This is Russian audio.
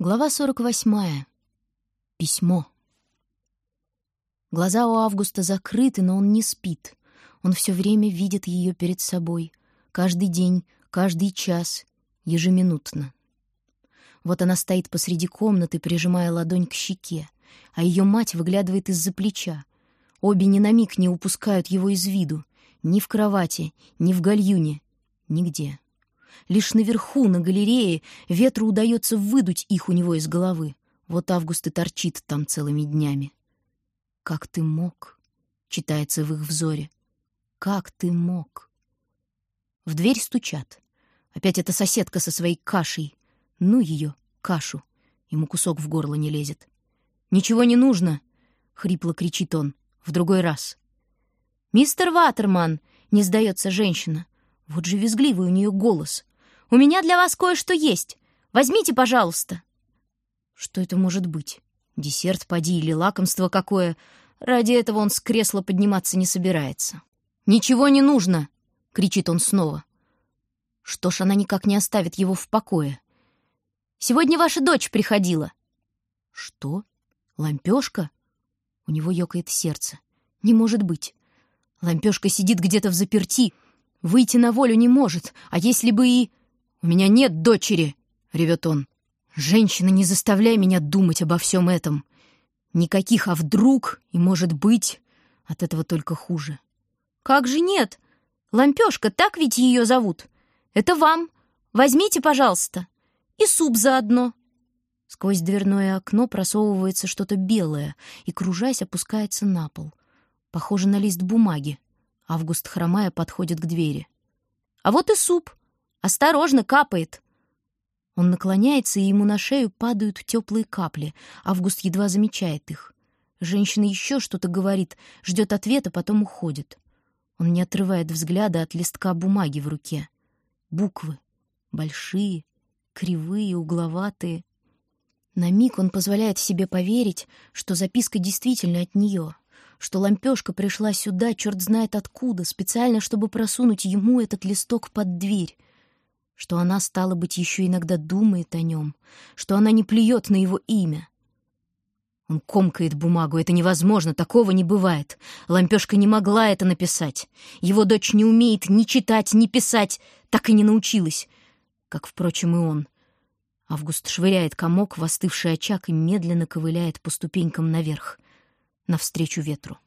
Глава 48. Письмо. Глаза у Августа закрыты, но он не спит. Он все время видит ее перед собой. Каждый день, каждый час, ежеминутно. Вот она стоит посреди комнаты, прижимая ладонь к щеке, а ее мать выглядывает из-за плеча. Обе ни на миг не упускают его из виду. Ни в кровати, ни в гальюне, нигде. Лишь наверху, на галерее, ветру удается выдуть их у него из головы. Вот Август и торчит там целыми днями. «Как ты мог?» — читается в их взоре. «Как ты мог?» В дверь стучат. Опять эта соседка со своей кашей. Ну ее, кашу. Ему кусок в горло не лезет. «Ничего не нужно!» — хрипло кричит он. В другой раз. «Мистер Ватерман!» — не сдается женщина. Вот же визгливый у нее голос. У меня для вас кое-что есть. Возьмите, пожалуйста». Что это может быть? Десерт, поди, или лакомство какое? Ради этого он с кресла подниматься не собирается. «Ничего не нужно!» — кричит он снова. Что ж, она никак не оставит его в покое. «Сегодня ваша дочь приходила». «Что? Лампёшка?» У него ёкает сердце. «Не может быть. Лампёшка сидит где-то в заперти, выйти на волю не может, а если бы и...» «У меня нет дочери!» — ревет он. «Женщина, не заставляй меня думать обо всем этом. Никаких «а вдруг» и «может быть» от этого только хуже». «Как же нет? Лампёшка, так ведь ее зовут? Это вам. Возьмите, пожалуйста. И суп заодно». Сквозь дверное окно просовывается что-то белое и, кружась, опускается на пол. Похоже на лист бумаги. Август, хромая, подходит к двери. «А вот и суп. Осторожно, капает!» Он наклоняется, и ему на шею падают теплые капли. Август едва замечает их. Женщина еще что-то говорит, ждет ответа, потом уходит. Он не отрывает взгляда от листка бумаги в руке. Буквы. Большие, кривые, угловатые. На миг он позволяет себе поверить, что записка действительно от нее, что лампешка пришла сюда, черт знает откуда, специально, чтобы просунуть ему этот листок под дверь что она, стала быть, еще иногда думает о нем, что она не плюет на его имя. Он комкает бумагу. Это невозможно, такого не бывает. Лампешка не могла это написать. Его дочь не умеет ни читать, ни писать, так и не научилась. Как, впрочем, и он. Август швыряет комок в остывший очаг и медленно ковыляет по ступенькам наверх, навстречу ветру.